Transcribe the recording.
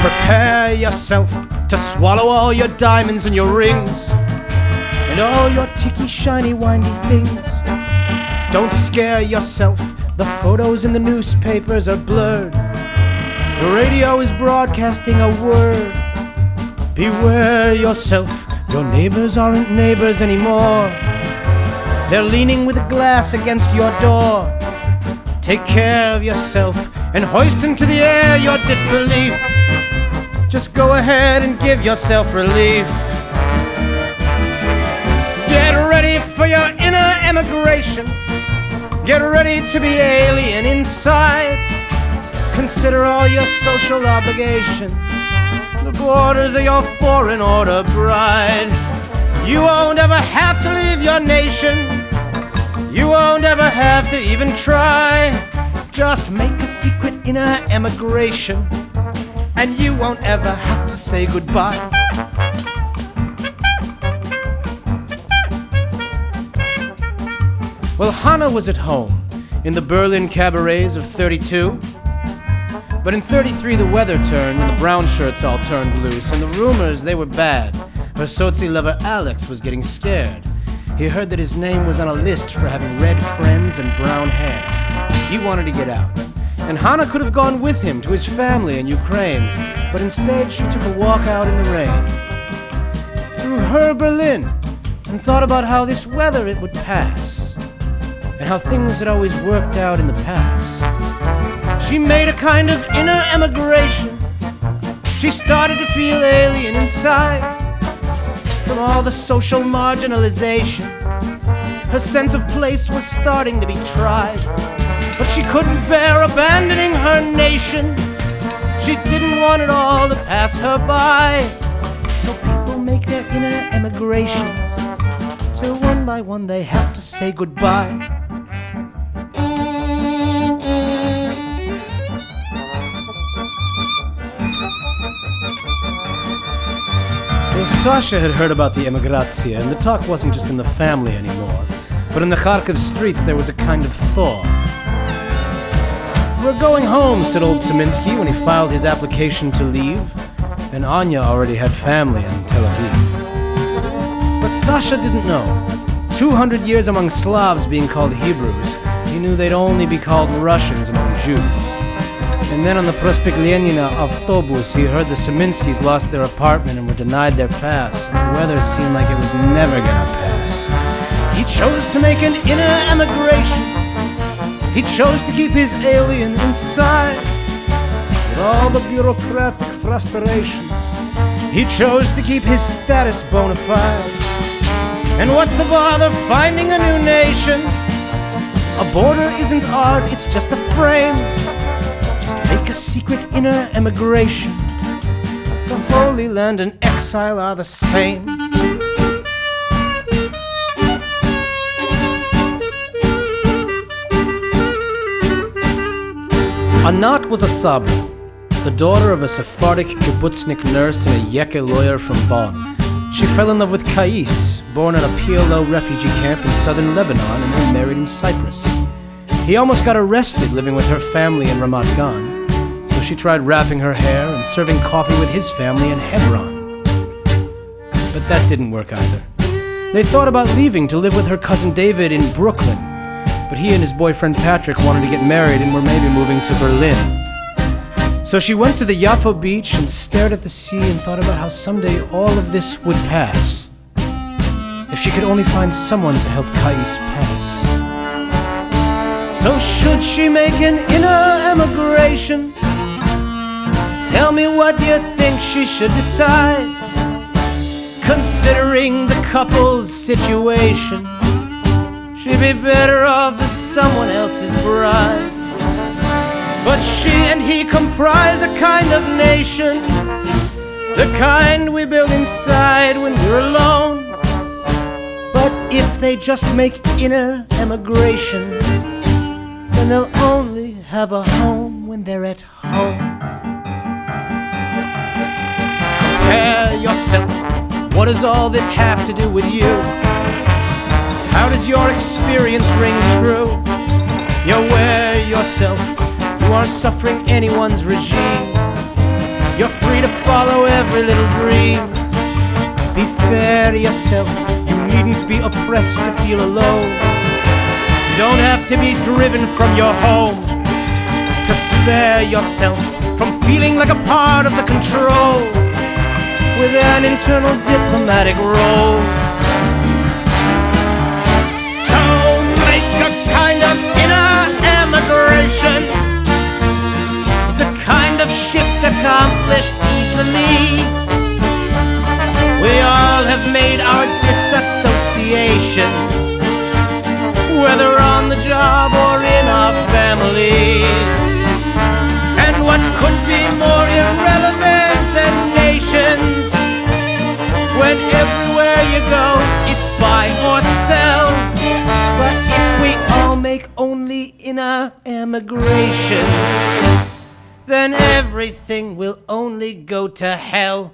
Prepare yourself to swallow all your diamonds and your rings and all your ticky, shiny, windy things. Don't scare yourself, the photos in the newspapers are blurred. The radio is broadcasting a word. Beware yourself, your neighbors aren't neighbors anymore. They're leaning with a glass against your door. Take care of yourself and hoist into the air your disbelief. Just go ahead and give yourself relief. Get ready for your inner emigration. Get ready to be alien inside. Consider all your social obligations. The borders of your foreign order bride. You won't ever have to leave your nation. You won't ever have to even try. Just make a secret inner emigration, and you won't ever have to say goodbye. Well, Hannah was at home in the Berlin cabarets of 32. But in 33, the weather turned and the brown shirts all turned loose, and the rumors, they were bad. Her sozi lover Alex was getting scared. He heard that his name was on a list for having red friends and brown hair. He wanted to get out. And Hannah could have gone with him to his family in Ukraine, but instead she took a walk out in the rain. Through her Berlin, and thought about how this weather it would pass, and how things had always worked out in the past. She made a kind of inner emigration. She started to feel alien inside from all the social marginalization. Her sense of place was starting to be tried, but she couldn't bear abandoning her nation. She didn't want it all to pass her by. So people make their inner emigrations till one by one they have to say goodbye. Well, Sasha had heard about the emigrazia, and the talk wasn't just in the family anymore, but in the Kharkov streets there was a kind of thaw. Going home, said old Saminsky when he filed his application to leave, and Anya already had family in Tel Aviv. But Sasha didn't know. 200 years among Slavs being called Hebrews, he knew they'd only be called Russians among Jews. And then on the Prospect Lenina autobus, he heard the Seminskys lost their apartment and were denied their pass. And the weather seemed like it was never gonna pass. He chose to make an inner emigration. He chose to keep his alien inside. With all the bureaucratic frustrations, he chose to keep his status bona fide. And what's the bother finding a new nation? A border isn't art, it's just a frame. Just Make a secret inner emigration. The Holy Land and exile are the same. Anat was a Sabra, the daughter of a Sephardic kibbutznik nurse and a Yeke lawyer from Bonn. She fell in love with Kais, born in a PLO refugee camp in southern Lebanon, and they married in Cyprus. He almost got arrested living with her family in Ramat Gan, so she tried wrapping her hair and serving coffee with his family in Hebron. But that didn't work either. They thought about leaving to live with her cousin David in Brooklyn, but he and his boyfriend Patrick wanted to get married and were maybe moving to Berlin. So she went to the Yafo beach and stared at the sea and thought about how someday all of this would pass. If she could only find someone to help Kais pass. So should she make an inner emigration? Tell me what you think she should decide. Considering the couple's situation, she'd be better off as someone else's bride. But she and he comprise a kind of nation, the kind we build inside when we're alone. But if they just make inner emigration, then they'll only have a home when they're at home. Compare yourself. What does all this have to do with you? How does your experience ring true? You're aware yourself. You aren't suffering anyone's regime. You're free to follow every little dream. Be fair to yourself, you needn't be oppressed to feel alone. You don't have to be driven from your home to spare yourself from feeling like a part of the control with an internal diplomatic role. A kind of inner emigration. It's a kind of shift accomplished easily. We all have made our disassociations, whether on the job or in our family. And what could be more irrelevant than nations? When everywhere you go, inner emigrations, then everything will only go to hell.